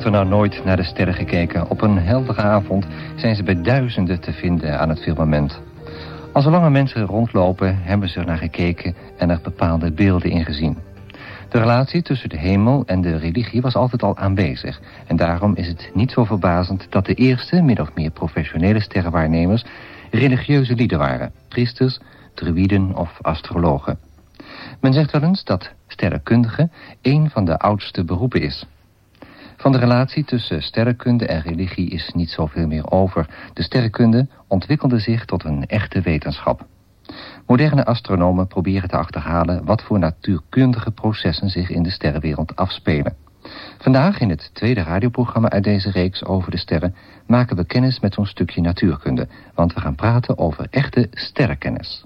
heeft er nou nooit naar de sterren gekeken? Op een heldere avond zijn ze bij duizenden te vinden aan het firmament. Al zolang mensen rondlopen, hebben ze er naar gekeken en er bepaalde beelden in gezien. De relatie tussen de hemel en de religie was altijd al aanwezig. En daarom is het niet zo verbazend dat de eerste, min of meer professionele sterrenwaarnemers... religieuze lieden waren, priesters, druïden of astrologen. Men zegt wel eens dat sterrenkundige een van de oudste beroepen is. Van de relatie tussen sterrenkunde en religie is niet zoveel meer over. De sterrenkunde ontwikkelde zich tot een echte wetenschap. Moderne astronomen proberen te achterhalen wat voor natuurkundige processen zich in de sterrenwereld afspelen. Vandaag in het tweede radioprogramma uit deze reeks over de sterren maken we kennis met zo'n stukje natuurkunde, want we gaan praten over echte sterrenkennis.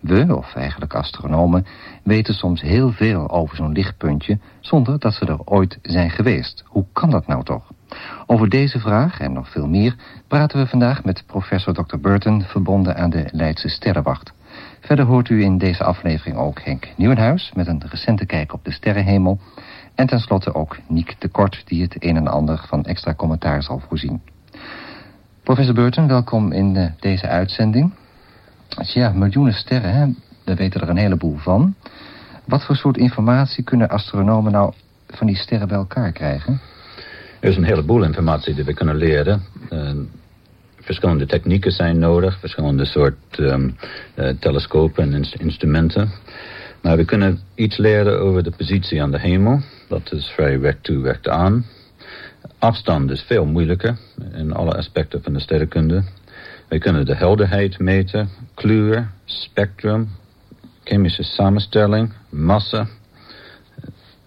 We, of eigenlijk astronomen, weten soms heel veel over zo'n lichtpuntje... zonder dat ze er ooit zijn geweest. Hoe kan dat nou toch? Over deze vraag en nog veel meer praten we vandaag met professor Dr. Burton... verbonden aan de Leidse Sterrenwacht. Verder hoort u in deze aflevering ook Henk Nieuwenhuis... met een recente kijk op de sterrenhemel... en tenslotte ook Niek de Kort... die het een en ander van extra commentaar zal voorzien. Professor Burton, welkom in eh, deze uitzending. Ja, miljoenen sterren, hè? we weten er een heleboel van. Wat voor soort informatie kunnen astronomen nou van die sterren bij elkaar krijgen? Er is een heleboel informatie die we kunnen leren. Uh, verschillende technieken zijn nodig, verschillende soort um, uh, telescopen en instrumenten. Maar we kunnen iets leren over de positie aan de hemel. Dat is vrij weg toe, weg aan. Afstand is veel moeilijker in alle aspecten van de sterrenkunde. We kunnen de helderheid meten, kleur, spectrum, chemische samenstelling, massa,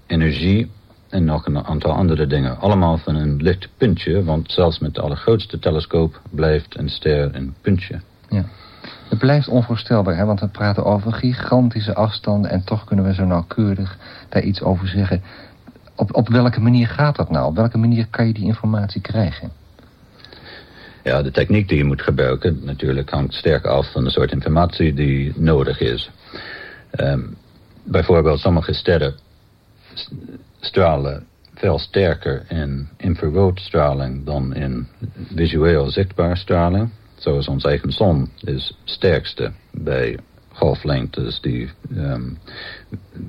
energie en nog een aantal andere dingen. Allemaal van een licht puntje, want zelfs met de allergrootste telescoop blijft een ster een puntje. Ja. Het blijft onvoorstelbaar, hè? want we praten over gigantische afstanden... en toch kunnen we zo nauwkeurig daar iets over zeggen. Op, op welke manier gaat dat nou? Op welke manier kan je die informatie krijgen? Ja, de techniek die je moet gebruiken natuurlijk hangt sterk af van de soort informatie die nodig is. Um, bijvoorbeeld sommige sterren stralen veel sterker in infraroodstraling dan in visueel zichtbaar straling. Zoals ons eigen zon is sterkste bij golflengtes die um,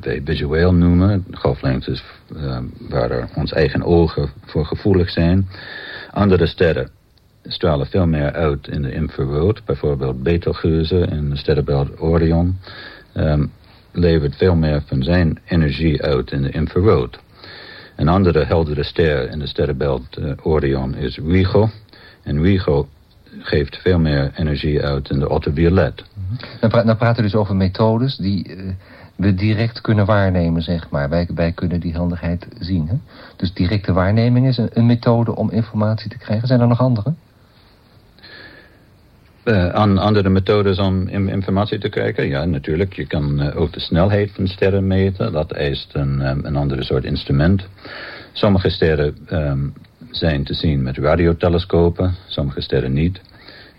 wij visueel noemen. Golflengtes um, waar ons eigen ogen voor gevoelig zijn. Andere sterren stralen veel meer uit in de infrarood. Bijvoorbeeld Betelgeuse in de sterrenbeeld Orion um, levert veel meer van zijn energie uit in de infrarood. Een andere heldere ster in de sterrenbeeld uh, Orion is Rigel. En Rigel geeft veel meer energie uit in de ultraviolet. Pra dan praten we dus over methodes die uh, we direct kunnen waarnemen, zeg maar. Wij, wij kunnen die handigheid zien. Hè? Dus directe waarneming is een, een methode om informatie te krijgen. Zijn er nog andere? Uh, aan andere methodes om informatie te krijgen. Ja, natuurlijk. Je kan uh, ook de snelheid van sterren meten. Dat eist een, um, een andere soort instrument. Sommige sterren um, zijn te zien met radiotelescopen. Sommige sterren niet.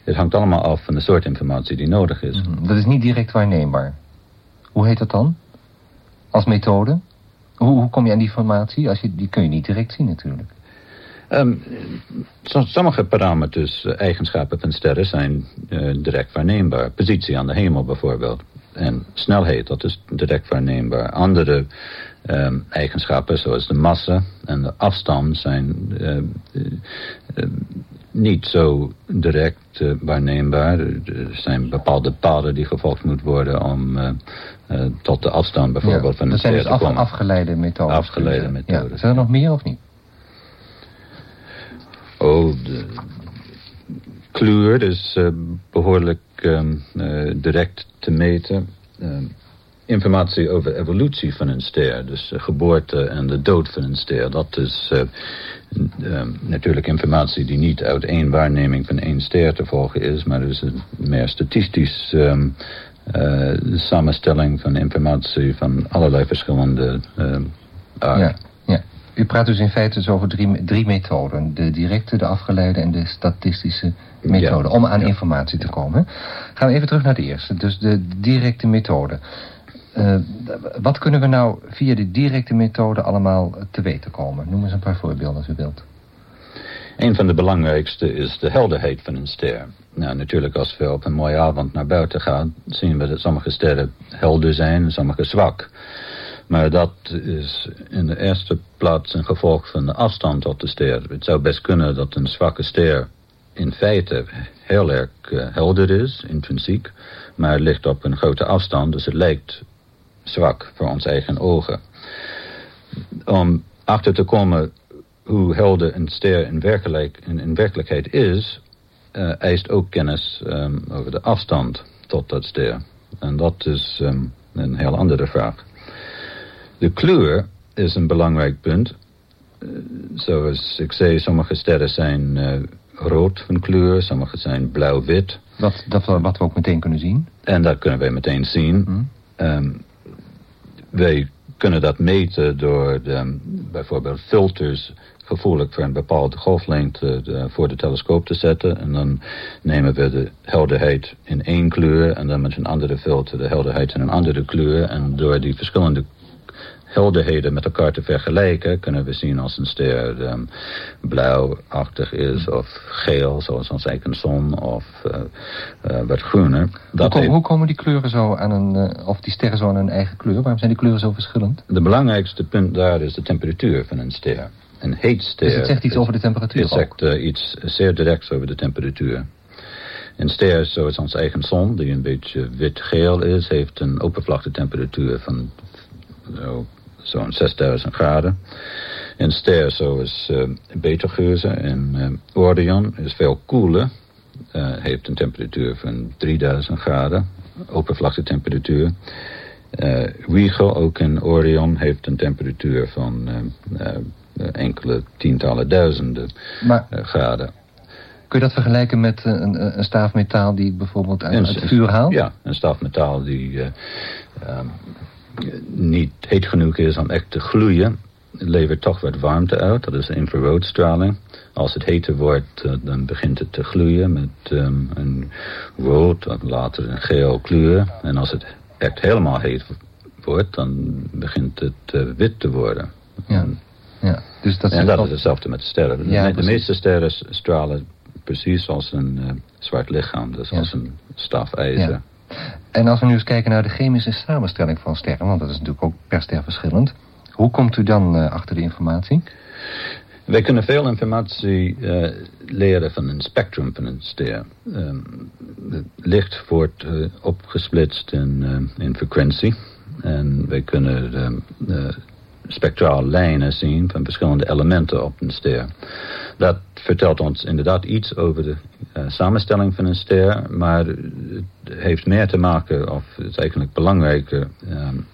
Het hangt allemaal af van de soort informatie die nodig is. -hmm. Dat is niet direct waarneembaar. Hoe heet dat dan? Als methode? Hoe, hoe kom je aan die informatie? Als je, die kun je niet direct zien natuurlijk. Um, sommige parameters, eh, eigenschappen van sterren zijn uh, direct waarneembaar. Positie aan de hemel bijvoorbeeld. En snelheid, dat is direct waarneembaar. Andere um, eigenschappen, zoals de massa en de afstand, zijn uh, niet zo direct waarneembaar. Er zijn bepaalde paden die gevolgd moeten worden om tot de afstand bijvoorbeeld ja, van een ster te komen. Dat zijn dus afgeleide methoden. Afgeleide methoden. Ja. Zijn er nog meer of niet? Oh, de kleur is uh, behoorlijk um, uh, direct te meten. Um, informatie over evolutie van een ster, dus uh, geboorte en de dood van een ster, dat is um, natuurlijk informatie die niet uit één waarneming van één ster te volgen is, maar dus een meer statistisch samenstelling van informatie van allerlei verschillende aarden. Ja. U praat dus in feite dus over drie, drie methoden. De directe, de afgeleide en de statistische methode. Ja. Om aan ja. informatie te komen. Gaan we even terug naar de eerste. Dus de directe methode. Uh, wat kunnen we nou via de directe methode allemaal te weten komen? Noem eens een paar voorbeelden als u wilt. Een van de belangrijkste is de helderheid van een ster. Nou, natuurlijk als we op een mooie avond naar buiten gaan... zien we dat sommige sterren helder zijn en sommige zwak. Maar dat is in de eerste plaats een gevolg van de afstand tot de ster. Het zou best kunnen dat een zwakke ster in feite heel erg uh, helder is, intrinsiek. Maar ligt op een grote afstand, dus het lijkt zwak voor ons eigen ogen. Om achter te komen hoe helder een ster in, werkelijk, in, in werkelijkheid is... Uh, eist ook kennis um, over de afstand tot dat ster. En dat is um, een heel andere vraag. De kleur is een belangrijk punt. Uh, zoals ik zei, sommige sterren zijn uh, rood van kleur, sommige zijn blauw-wit. Wat, dat, wat we ook meteen kunnen zien? En dat kunnen wij meteen zien. Mm. Um, wij kunnen dat meten door de, bijvoorbeeld filters gevoelig voor een bepaalde golflengte de, voor de telescoop te zetten. En dan nemen we de helderheid in één kleur en dan met een andere filter de helderheid in een andere kleur. En door die verschillende helderheden met elkaar te vergelijken... kunnen we zien als een ster um, blauwachtig is of geel, zoals ons eigen zon, of uh, uh, wat groener. Hoe, kom, hoe, komen die kleuren zo aan een, uh, of die sterren zo aan een eigen kleur? Waarom zijn die kleuren zo verschillend? De belangrijkste punt daar is de temperatuur van een ster. Een heet ster... Dus het zegt iets over de temperatuur Het zegt iets zeer direct over de temperatuur. Een ster zoals ons eigen zon, die een beetje wit-geel is... heeft een oppervlaktetemperatuur van zo'n 6000 graden. Een ster zoals uh, Betelgeuse en uh, Orion is veel koeler. Uh, heeft een temperatuur van 3000 graden, oppervlaktetemperatuur. Uh, Rigel, ook in Orion, heeft een temperatuur van enkele tientallen duizenden maar, graden. Kun je dat vergelijken met een, een staaf metaal die bijvoorbeeld uit, het vuur haalt? Ja, een staaf metaal die um, niet heet genoeg is om echt te gloeien, levert toch wat warmte uit. Dat is infraroodstraling. Als het heter wordt, uh, dan begint het te gloeien met um, een rood of later een geel kleur. En als het echt helemaal heet wordt, dan begint het uh, wit te worden. Ja. Ja, dus dat en dat is hetzelfde met de sterren. Ja, de, meeste sterren stralen precies als een uh, zwart lichaam. Dus als een staf ijzer. En als we nu eens kijken naar de chemische samenstelling van sterren... want dat is natuurlijk ook per ster verschillend... hoe komt u dan uh, achter die informatie? Wij kunnen veel informatie uh, leren van een spectrum van een ster. Um, het licht wordt uh, opgesplitst in, in frequentie. En wij kunnen spectrale lijnen zien van verschillende elementen op een ster. Dat vertelt ons inderdaad iets over de uh, samenstelling van een ster, maar het heeft meer te maken, of het is eigenlijk belangrijker um,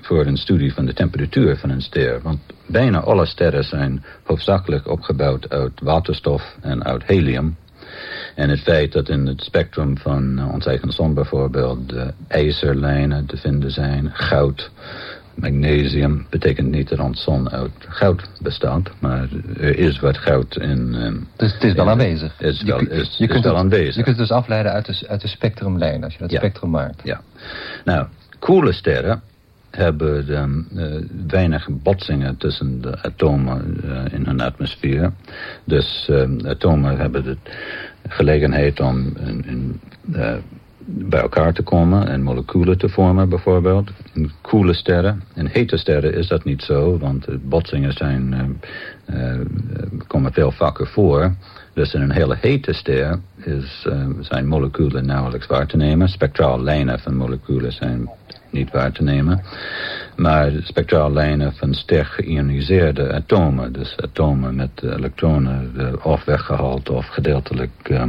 voor een studie van de temperatuur van een ster. Want bijna alle sterren zijn hoofdzakelijk opgebouwd uit waterstof en uit helium. En het feit dat in het spectrum van uh, ons eigen zon bijvoorbeeld ijzerlijnen te vinden zijn, goud, Magnesium betekent niet dat ons zon uit goud bestaat, maar er is wat goud in... Um, dus het is wel aanwezig. Is wel, je, is, je kunt wel het, aanwezig. Je kunt het dus afleiden uit de, uit de spectrumlijn, als je dat spectrum maakt. Ja. Nou, koele sterren hebben um, uh, weinig botsingen tussen de atomen uh, in hun atmosfeer. Dus um, atomen hebben de gelegenheid om in, in uh, bij elkaar te komen en moleculen te vormen bijvoorbeeld. In koele sterren. In hete sterren is dat niet zo, want botsingen zijn, uh, uh, komen veel vaker voor. Dus in een hele hete ster is, uh, zijn moleculen nauwelijks waar te nemen. Spectraal lijnen van moleculen zijn niet waar te nemen. Maar spectraal lijnen van sterk geïoniseerde atomen, dus atomen met elektronen of weggehaald of gedeeltelijk uh,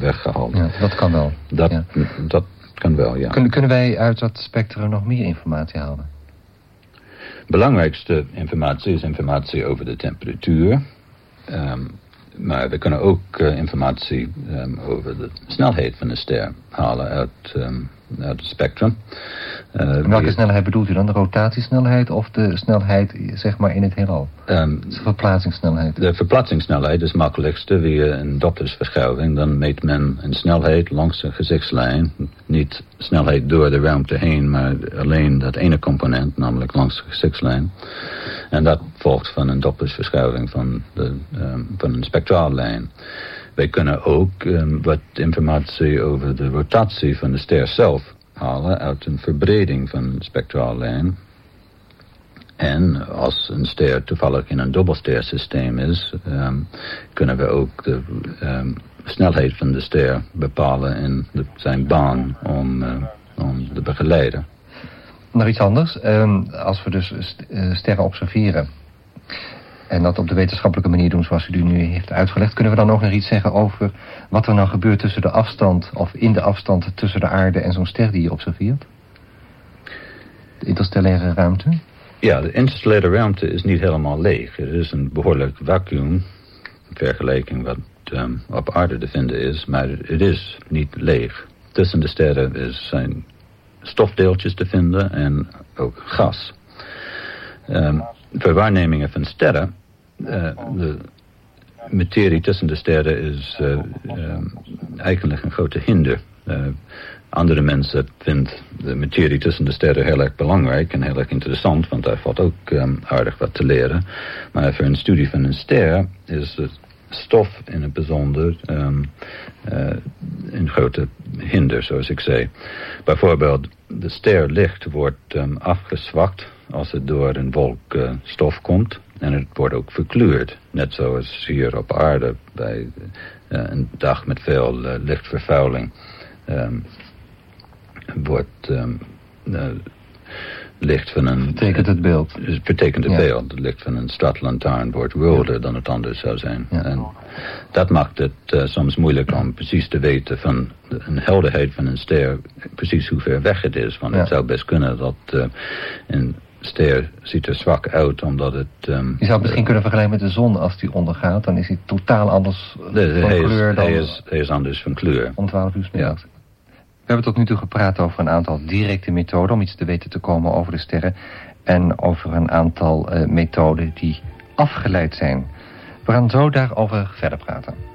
weggehaald. Ja, dat kan wel. Dat, ja. dat kan wel, ja. Kunnen, kunnen wij uit dat spectrum nog meer informatie halen? Belangrijkste informatie is informatie over de temperatuur. Um, maar we kunnen ook uh, informatie um, over de snelheid van de ster halen uit, um, uit het spectrum. Uh, welke snelheid bedoelt u dan? De rotatiesnelheid of de snelheid zeg maar in het heelal? Um, de verplaatsingssnelheid. De verplaatsingssnelheid is makkelijkste via een Dopplersverschuiving. Dan meet men een snelheid langs de gezichtslijn. Niet snelheid door de ruimte heen, maar alleen dat ene component, namelijk langs de gezichtslijn. En dat volgt van een Dopplersverschuiving van, de, um, van een spectraallijn. Wij kunnen ook um, wat informatie over de rotatie van de ster zelf halen uit een verbreding van een spectraallijn. En als een ster toevallig in een dubbelstersysteem is, um, kunnen we ook de um, snelheid van de ster bepalen de, zijn baan om, uh, om te begeleiden. Nog iets anders. Um, als we dus uh, sterren observeren en dat op de wetenschappelijke manier doen zoals u nu heeft uitgelegd... kunnen we dan ook nog iets zeggen over wat er nou gebeurt tussen de afstand... of in de afstand tussen de aarde en zo'n ster die je observeert? De interstellaire ruimte? Ja, de interstellaire ruimte is niet helemaal leeg. Er is een behoorlijk vacuüm... in vergelijking wat um, op aarde te vinden is... maar het is niet leeg. Tussen de sterren is, zijn stofdeeltjes te vinden en ook gas... Um, voor waarnemingen van sterren de materie tussen de sterren is uh, uh, eigenlijk een grote hinder. andere mensen vinden de materie tussen de sterren heel erg belangrijk en heel erg interessant, want daar valt ook aardig wat te leren. Maar voor een studie van een ster is het stof in het bijzonder um, een grote hinder, zoals ik zei. Bijvoorbeeld, de sterlicht wordt um, afgezwakt als het door een wolk stof komt. En het wordt ook verkleurd. Net zoals hier op aarde bij uh, een dag met veel uh, lichtvervuiling. Um, wordt um, uh, licht van een... Betekent het beeld. Betekent het ja. beeld. Het licht van een stadlantaarn wordt roder ja. dan het anders zou zijn. Ja. En dat maakt het soms moeilijk om precies te weten van een helderheid van een ster... precies hoe ver weg het is. Want het zou best kunnen dat in ster ziet er zwak uit, omdat het... Um, je zou het misschien kunnen vergelijken met de zon als die ondergaat. Dan is hij totaal anders de, van hij kleur is, dan... Hij is, hij is anders van kleur. Om 12 uur. Ja. We hebben tot nu toe gepraat over een aantal directe methoden... om iets te weten te komen over de sterren... en over een aantal uh, methoden die afgeleid zijn. We gaan zo daarover verder praten.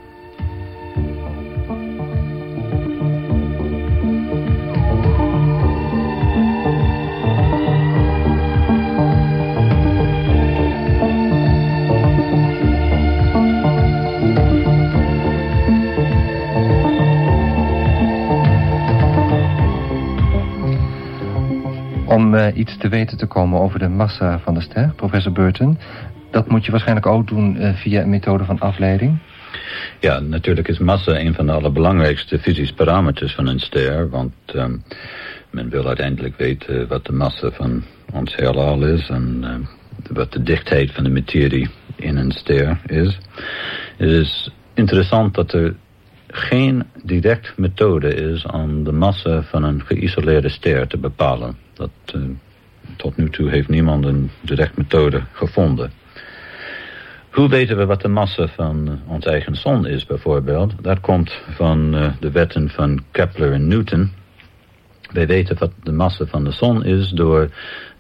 Uh, iets te weten te komen over de massa van de ster, professor Burton. Dat moet je waarschijnlijk ook doen uh, via een methode van afleiding. Ja, natuurlijk is massa een van de allerbelangrijkste fysische parameters van een ster. Want um, men wil uiteindelijk weten wat de massa van ons heelal is... en wat de dichtheid van de materie in een ster is. Het is interessant dat er geen direct methode is om de massa van een geïsoleerde ster te bepalen. Dat, uh, tot nu toe heeft niemand een direct methode gevonden. Hoe weten we wat de massa van uh, ons eigen zon is bijvoorbeeld? Dat komt van uh, de wetten van Kepler en Newton. Wij weten wat de massa van de zon is door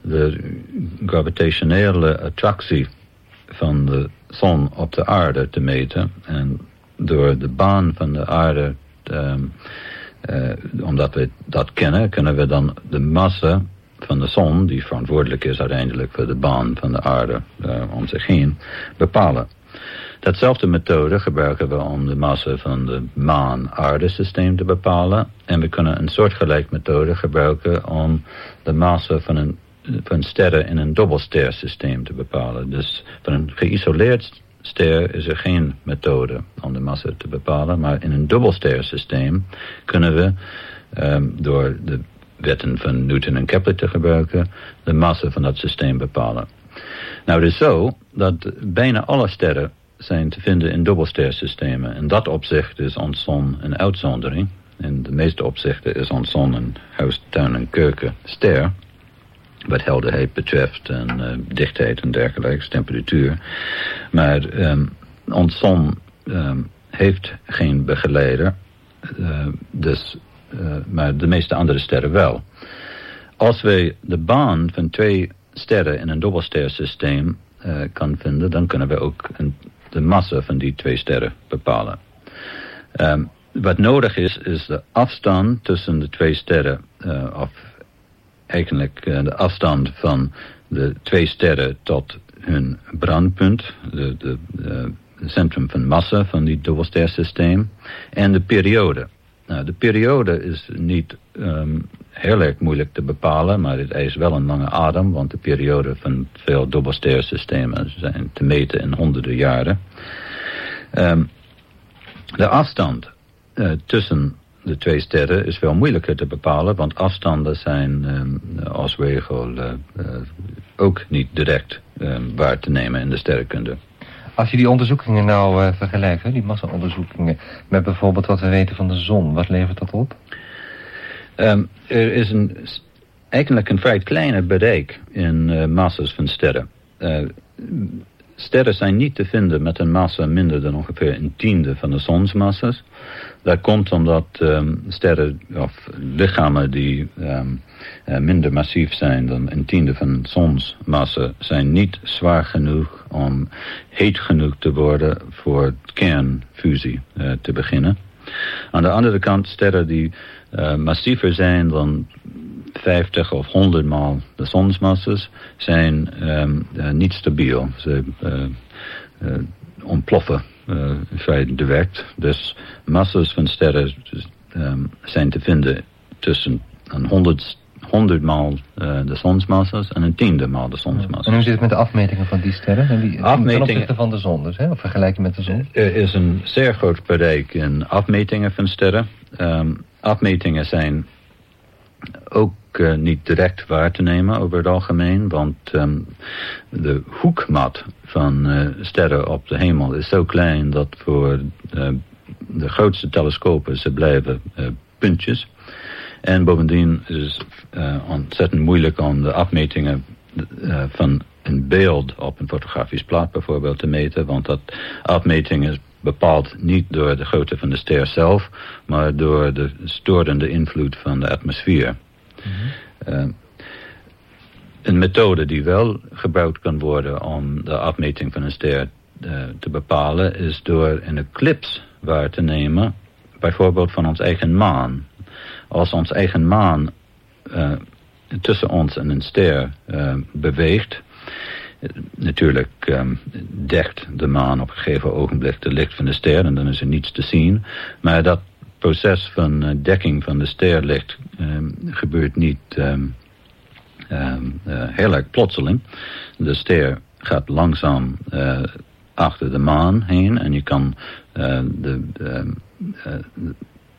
de gravitationele attractie van de zon op de aarde te meten. En door de baan van de aarde um, uh, omdat we dat kennen, kunnen we dan de massa van de zon, die verantwoordelijk is uiteindelijk voor de baan van de aarde uh, om zich heen, bepalen. Datzelfde methode gebruiken we om de massa van de maan-aardesysteem te bepalen. En we kunnen een soortgelijk methode gebruiken om de massa van een van sterren in een dubbelstersysteem te bepalen. Dus van een geïsoleerd ster is er geen methode om de massa te bepalen. Maar in een dubbelstersysteem kunnen we um, door de wetten van Newton en Kepler te gebruiken de massa van dat systeem bepalen. Nou, het is zo dat bijna alle sterren zijn te vinden in dubbelstersystemen. In dat opzicht is ons zon een uitzondering. In de meeste opzichten is ons zon een huis, tuin en keuken ster wat helderheid betreft en uh, dichtheid en dergelijke, temperatuur. Maar um, ons zon um, heeft geen begeleider, uh, dus, uh, maar de meeste andere sterren wel. als wij de baan van twee sterren in een dobbelstersysteem uh, kan vinden, dan kunnen we ook de massa van die twee sterren bepalen. Um, wat nodig is, is de afstand tussen de twee sterren, of eigenlijk uh, de afstand van de twee sterren tot hun brandpunt, de, de centrum van massa van die dubbelstersysteem, en de periode. Nou, de periode is niet um, heel erg moeilijk te bepalen, maar het is wel een lange adem, want de periode van veel dubbelstersystemen zijn te meten in honderden jaren. Um, de afstand uh, tussen de twee sterren is veel moeilijker te bepalen, want afstanden zijn um, als regel uh, uh, ook niet direct waar te nemen in de sterrenkunde. Als je die onderzoekingen nou uh, vergelijkt, die massa-onderzoekingen, met bijvoorbeeld wat we weten van de zon, wat levert dat op? Um, er is een, eigenlijk een vrij kleine bereik in massa's van sterren. Sterren zijn niet te vinden met een massa minder dan ongeveer een tiende van de zonsmassa's. Dat komt omdat um, sterren of lichamen die um, uh, minder massief zijn dan een tiende van zonsmassa zijn niet zwaar genoeg om heet genoeg te worden voor kernfusie uh, te beginnen. Aan de andere kant sterren die uh, massiever zijn dan 50 of 100 maal de zonsmassa's zijn um, niet stabiel. Ze ontploffen uh, vrij direct. Dus massa's van sterren um, zijn te vinden tussen een 100, 100 maal uh, de zonsmassa's en een tiende maal de zonsmassa's. En hoe zit het met de afmetingen van die sterren? En die, afmetingen van de zon dus, hè? of vergelijking met de zon? Er is een zeer groot bereik in afmetingen van sterren. Um, afmetingen zijn ook uh, niet direct waar te nemen over het algemeen, want um, de hoekmat van uh, sterren op de hemel is zo klein dat voor uh, de grootste telescopen ze blijven puntjes. En bovendien is het ontzettend moeilijk om de afmetingen van een beeld op een fotografisch plaat bijvoorbeeld te meten, want dat afmeting is bepaald niet door de grootte van de ster zelf, maar door de storende invloed van de atmosfeer. Mm -hmm. uh, een methode die wel gebruikt kan worden om de afmeting van een ster uh, te bepalen, is door een eclips waar te nemen, bijvoorbeeld van ons eigen maan. Als ons eigen maan uh, tussen ons en een ster beweegt, Natuurlijk um, dekt de maan op een gegeven ogenblik de licht van de ster en dan is er niets te zien. Maar dat proces van uh, dekking van de sterlicht um, gebeurt niet um, uh, heel erg plotseling. De ster gaat langzaam uh, achter de maan heen en je kan de,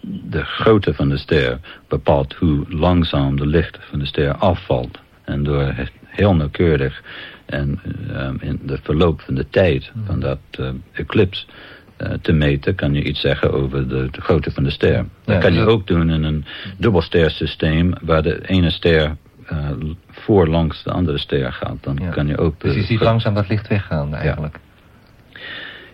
de grootte van de ster bepaalt hoe langzaam de licht van de ster afvalt. En door heel nauwkeurig en um, in de verloop van de tijd hmm. van dat uh, eclipse uh, te meten, kan je iets zeggen over de, de grootte van de ster. Ja, dat kan je ook doen in een dubbelstersysteem waar de ene ster uh, voorlangs de andere ster gaat. Dan ja. kan je ook... Dus je ziet langzaam dat licht weggaan eigenlijk. Ja.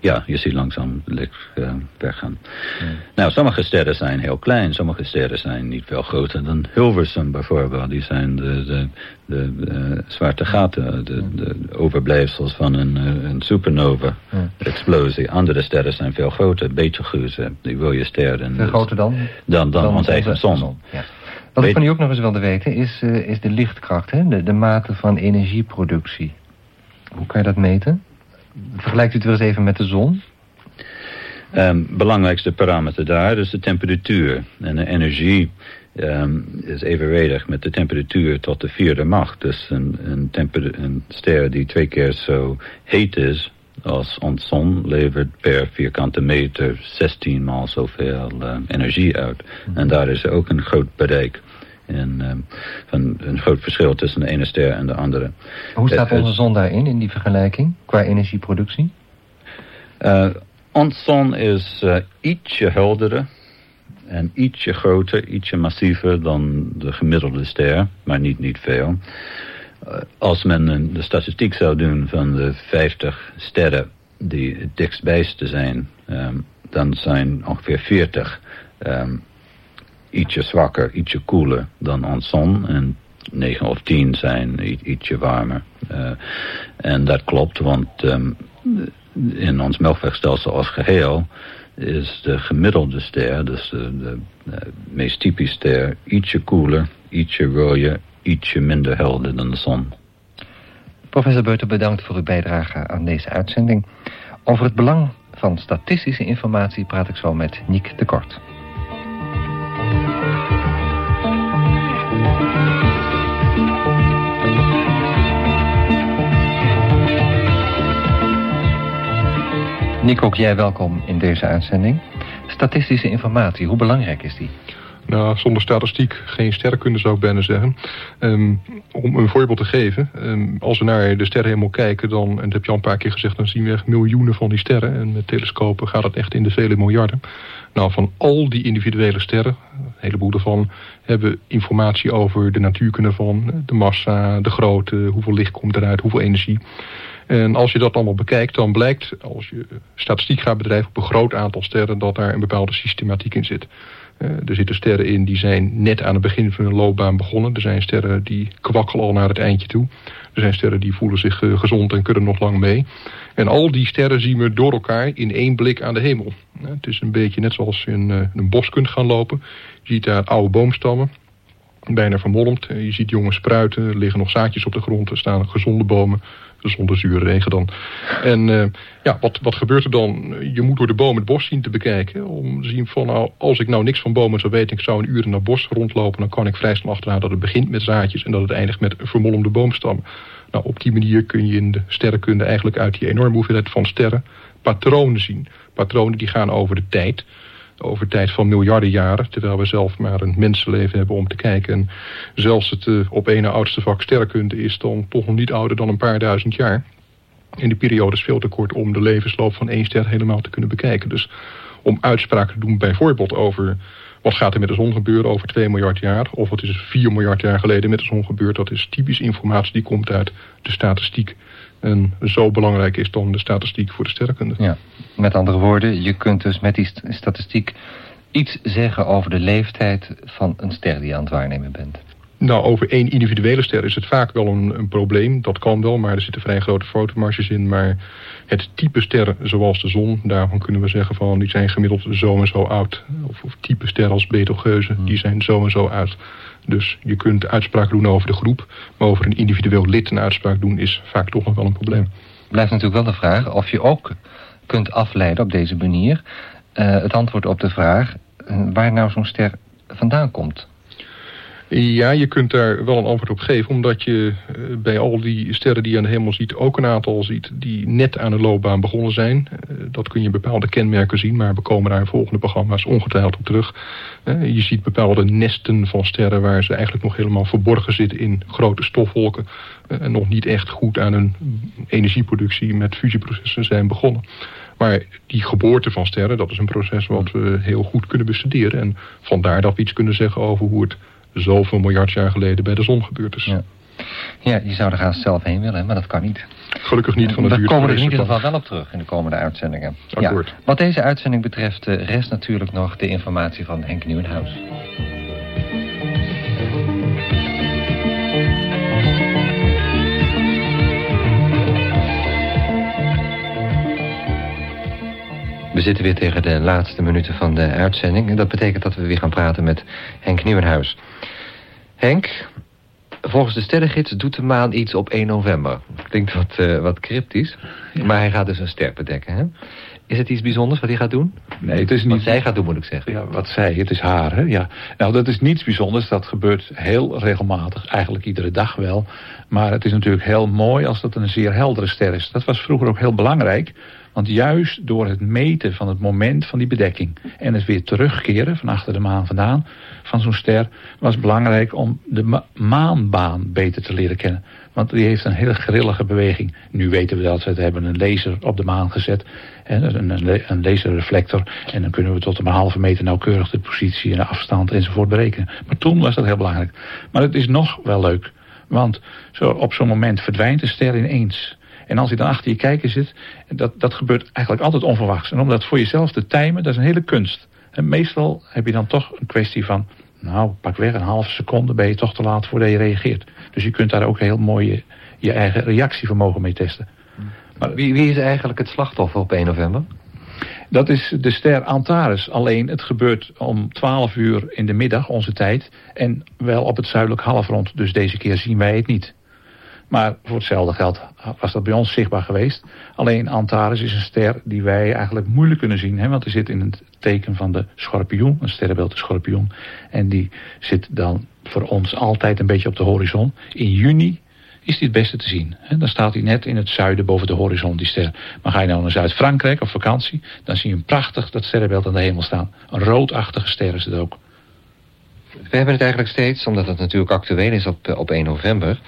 Ja, je ziet langzaam licht uh, weggaan. Ja. Nou, sommige sterren zijn heel klein. Sommige sterren zijn niet veel groter dan Hilversum bijvoorbeeld. Die zijn de, de, de, de zwarte gaten, de, de, overblijfsels van een, eh, een supernova-explosie. Andere sterren zijn veel groter. Betelgeuse, die je sterren. Veel groter dan? Dan, dan, dan onze eigen zon. zon. Ja. Wat ik van u ook nog eens wilde weten is, is de lichtkracht, hè? De, de mate van energieproductie. Hoe kan je dat meten? Vergelijkt u het weer eens even met de zon? Um, belangrijkste parameter daar is de temperatuur. En de energie um, is evenredig met de temperatuur tot de vierde macht. Dus een, een, een ster die twee keer zo heet is als ons zon levert per vierkante meter 16 maal zoveel uh, energie uit. En daar is ook een groot bereik. En uh, van een groot verschil tussen de ene ster en de andere. Hoe staat onze zon daarin, in die vergelijking, qua energieproductie? Uh, ons zon is uh, ietsje helderder en ietsje groter, ietsje massiever dan de gemiddelde ster, maar niet, niet veel. Als men de statistiek zou doen van de 50 sterren die het dichtstbijste zijn, um, dan zijn ongeveer 40 um, ietsje zwakker, ietsje koeler dan ons zon. En 9 of 10 zijn, ietsje warmer. en dat klopt, want um, in ons melkwegstelsel als geheel is de gemiddelde ster, dus de, de, meest typische ster, ietsje koeler, ietsje rooier, ietsje minder helder dan de zon. Professor Beuter, bedankt voor uw bijdrage aan deze uitzending. Over het belang van statistische informatie praat ik zo met Niek de Kort. Nick, ook jij welkom in deze uitzending. Statistische informatie, hoe belangrijk is die? Nou, zonder statistiek geen sterrenkunde zou ik bijna zeggen. Um, om een voorbeeld te geven, um, als we naar de sterrenhemel kijken... dan, en dat heb je al een paar keer gezegd, dan zien we echt miljoenen van die sterren. En met telescopen gaat het echt in de vele miljarden. Nou, van al die individuele sterren, een heleboel ervan... hebben informatie over de natuurkunde van, de massa, de grootte... hoeveel licht komt eruit, hoeveel energie... En als je dat allemaal bekijkt, dan blijkt, als je statistiek gaat bedrijven op een groot aantal sterren, dat daar een bepaalde systematiek in zit. Uh, er zitten sterren in die zijn net aan het begin van hun loopbaan begonnen. Er zijn sterren die kwakkelen al naar het eindje toe. Er zijn sterren die voelen zich uh, gezond en kunnen nog lang mee. En al die sterren zien we door elkaar in één blik aan de hemel. Uh, het is een beetje net zoals je in een bos kunt gaan lopen. Je ziet daar oude boomstammen bijna vermolmd. Je ziet jonge spruiten, er liggen nog zaadjes op de grond. Er staan gezonde bomen zonder zure regen dan. En uh, ja, wat, wat gebeurt er dan? Je moet door de boom het bos zien te bekijken. Om te zien van, nou, als ik nou niks van bomen zou weten... ik zou een uur het bos rondlopen... dan kan ik vrij snel achteraan dat het begint met zaadjes... en dat het eindigt met vermolmde boomstammen. Nou, op die manier kun je in de sterrenkunde eigenlijk uit die enorme hoeveelheid van sterren... patronen zien. Patronen die gaan over de tijd over tijd van miljarden jaren. Terwijl we zelf maar een mensenleven hebben om te kijken. En zelfs het uh, op ene oudste vak sterrenkunde is dan toch nog niet ouder dan een paar duizend jaar. En die periode is veel te kort om de levensloop van één ster helemaal te kunnen bekijken. Dus om uitspraken te doen bijvoorbeeld over wat gaat er met de zon gebeuren over 2 miljard jaar... of wat is 4 miljard jaar geleden met de zon gebeurd... dat is typisch informatie die komt uit de statistiek. En zo belangrijk is dan de statistiek voor de sterrenkunde. Ja, met andere woorden, je kunt dus met die statistiek iets zeggen over de leeftijd van een ster die je aan het waarnemen bent. Nou, over één individuele ster is het vaak wel een, een, probleem. Dat kan wel, maar er zitten vrij grote fotomarges in. Maar het type sterren zoals de zon, daarvan kunnen we zeggen van... die zijn gemiddeld zo en zo oud. Of, of type sterren als Betelgeuze, hmm. die zijn zo en zo oud. Dus je kunt uitspraak doen over de groep. Maar over een individueel lid een uitspraak doen is vaak toch nog wel een probleem. Blijft natuurlijk wel de vraag of je ook kunt afleiden op deze manier... Uh, het antwoord op de vraag uh, waar nou zo'n ster vandaan komt. Ja, je kunt daar wel een antwoord op geven. Omdat je eh, bij al die sterren die je aan de hemel ziet... ook een aantal ziet die net aan de loopbaan begonnen zijn. Eh, dat kun je bepaalde kenmerken zien. Maar we komen daar in volgende programma's ongetwijfeld op terug. Eh, je ziet bepaalde nesten van sterren... waar ze eigenlijk nog helemaal verborgen zitten in grote stofwolken. En nog niet echt goed aan hun energieproductie met fusieprocessen zijn begonnen. Maar die geboorte van sterren, dat is een proces wat we heel goed kunnen bestuderen. En vandaar dat we iets kunnen zeggen over hoe het zoveel miljard jaar geleden bij de zon gebeurd is. Ja, ja je zou er gaan zelf heen willen, maar dat kan niet. Gelukkig niet van de duur. We komen er in ieder geval wel op terug in de komende uitzendingen. Akkoord. Ja, wat deze uitzending betreft eh, rest natuurlijk nog de informatie van Henk Nieuwenhuis. We zitten weer tegen de laatste minuten van de uitzending. En dat betekent dat we weer gaan praten met Henk Nieuwenhuis. Henk, volgens de sterrengids doet de maan iets op 1 november. Klinkt wat, uh, wat cryptisch, maar hij gaat dus een ster bedekken, hè? Is het iets bijzonders wat hij gaat doen? Nee, het is niet... Wat zij gaat doen, moet ik zeggen. Ja, wat zij, het is haar, hè? Ja. Nou, dat is niets bijzonders. Dat gebeurt heel regelmatig, eigenlijk iedere dag wel. Maar het is natuurlijk heel mooi als dat een zeer heldere ster is. Dat was vroeger ook heel belangrijk. Want juist door het meten van het moment van die bedekking... en het weer terugkeren van achter de maan vandaan van zo'n ster... was belangrijk om de maanbaan beter te leren kennen. Want die heeft een hele grillige beweging. Nu weten we dat. We hebben een laser op de maan gezet. En een, een laserreflector. En dan kunnen we tot een halve meter nauwkeurig de positie en de afstand enzovoort berekenen. Maar toen was dat heel belangrijk. Maar het is nog wel leuk. Want zo, op zo'n moment verdwijnt de ster ineens. En als hij dan achter je kijken zit, dat, dat gebeurt eigenlijk altijd onverwachts. En om dat voor jezelf te timen, dat is een hele kunst. En meestal heb je dan toch een kwestie van nou, pak weg een halve seconde ben je toch te laat voordat je reageert. Dus je kunt daar ook heel mooi je, eigen reactievermogen mee testen. Maar wie, wie is eigenlijk het slachtoffer op 1 november? Dat is de ster Antares. Alleen het gebeurt om 12 uur in de middag, onze tijd. En wel op het zuidelijk halfrond. Dus deze keer zien wij het niet. Maar voor hetzelfde geld was dat bij ons zichtbaar geweest. Alleen Antares is een ster die wij eigenlijk moeilijk kunnen zien. Hè? Want die zit in het teken van de schorpioen. Een sterrenbeeld de schorpioen. En die zit dan voor ons altijd een beetje op de horizon. In juni is die het beste te zien. Dan staat hij net in het zuiden boven de horizon, die ster. Maar ga je nou naar Zuid-Frankrijk op vakantie... dan zie je een prachtig dat sterrenbeeld aan de hemel staan. Een roodachtige ster is het ook. We hebben het eigenlijk steeds, omdat het natuurlijk actueel is op, op 1 november...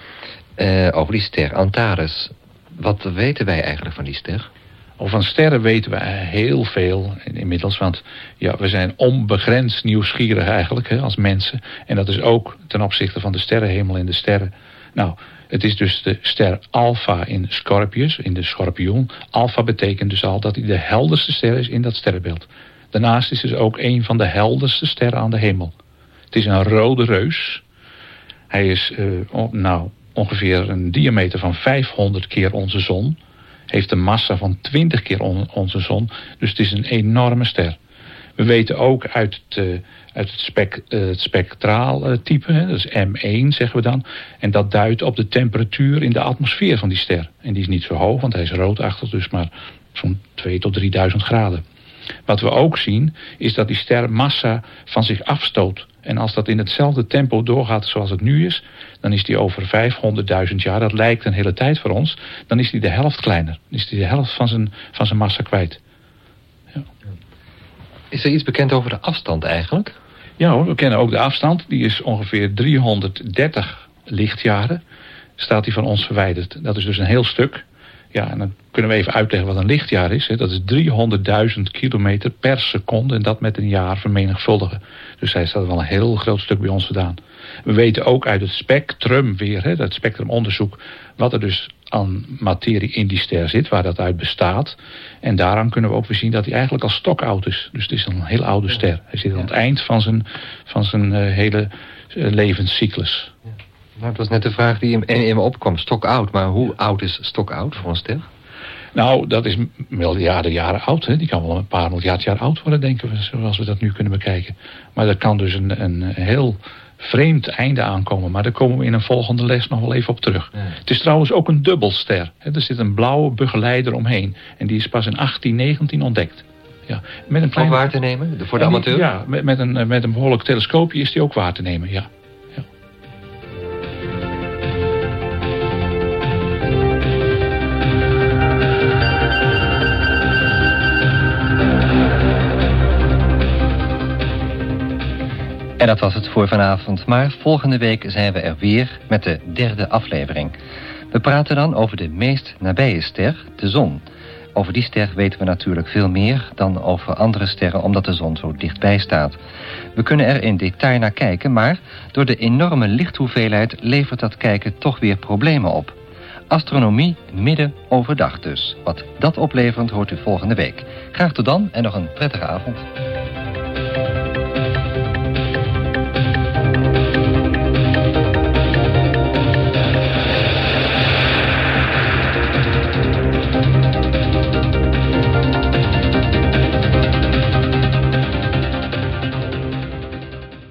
Uh, over die ster Antares. Wat weten wij eigenlijk van die ster? Of van sterren weten we heel veel inmiddels. Want ja, we zijn onbegrensd nieuwsgierig eigenlijk hè, als mensen. En dat is ook ten opzichte van de sterrenhemel en de sterren. Nou, het is dus de ster Alpha in Scorpius, in de schorpioen. Alpha betekent dus al dat hij de helderste ster is in dat sterrenbeeld. Daarnaast is het dus ook een van de helderste sterren aan de hemel. Het is een rode reus. Hij is, uh, nou, ongeveer een diameter van 500 keer onze zon. Heeft een massa van 20 keer onze zon. Dus het is een enorme ster. We weten ook uit het, uh, uit het, het spectraal uh, type, hè, dat is M1 zeggen we dan. En dat duidt op de temperatuur in de atmosfeer van die ster. En die is niet zo hoog, want hij is roodachtig, dus maar zo'n 2 tot 3000 graden. Wat we ook zien, is dat die ster massa van zich afstoot. En als dat in hetzelfde tempo doorgaat zoals het nu is... dan is die over 500.000 jaar, dat lijkt een hele tijd voor ons... dan is die de helft kleiner. Dan is die de helft van zijn, van zijn massa kwijt. Ja. Is er iets bekend over de afstand eigenlijk? Ja hoor, we kennen ook de afstand. Die is ongeveer 330 lichtjaren. Staat die van ons verwijderd. Dat is dus een heel stuk. Ja, en dan kunnen we even uitleggen wat een lichtjaar is. Hè. Dat is 300.000 kilometer per seconde en dat met een jaar vermenigvuldigen. Dus hij staat wel een heel groot stuk bij ons vandaan. We weten ook uit het spectrum weer, hè, dat spectrumonderzoek, wat er dus aan materie in die ster zit, waar dat uit bestaat. En daaraan kunnen we ook weer zien dat hij eigenlijk al stokoud is. Dus het is een heel oude ster. Hij zit aan het eind van zijn, van zijn uh, hele uh, levenscyclus. Ja. Nou, het was net de vraag die in, in me opkwam. Stokoud, maar hoe oud is stokoud voor een ster? Nou, dat is miljarden jaren oud. Hè. Die kan wel een paar miljard jaar oud worden, denken we, zoals we dat nu kunnen bekijken. Maar dat kan dus een, een heel vreemd einde aankomen. Maar daar komen we in een volgende les nog wel even op terug. Het is trouwens ook een dubbelster. Hè. Er zit een blauwe begeleider omheen. En die is pas in 1819 ontdekt. Ja, met een klein... Ook waar te nemen, voor de amateur? Ja, met, met, een, met een behoorlijk telescoopje is die ook waar te nemen, ja. En dat was het voor vanavond, maar volgende week zijn we er weer met de derde aflevering. We praten dan over de meest nabije ster, de zon. Over die ster weten we natuurlijk veel meer dan over andere sterren omdat de zon zo dichtbij staat. We kunnen er in detail naar kijken, maar door de enorme lichthoeveelheid levert dat kijken toch weer problemen op. Astronomie midden overdag dus. Wat dat oplevert hoort u volgende week. Graag tot dan en nog een prettige avond.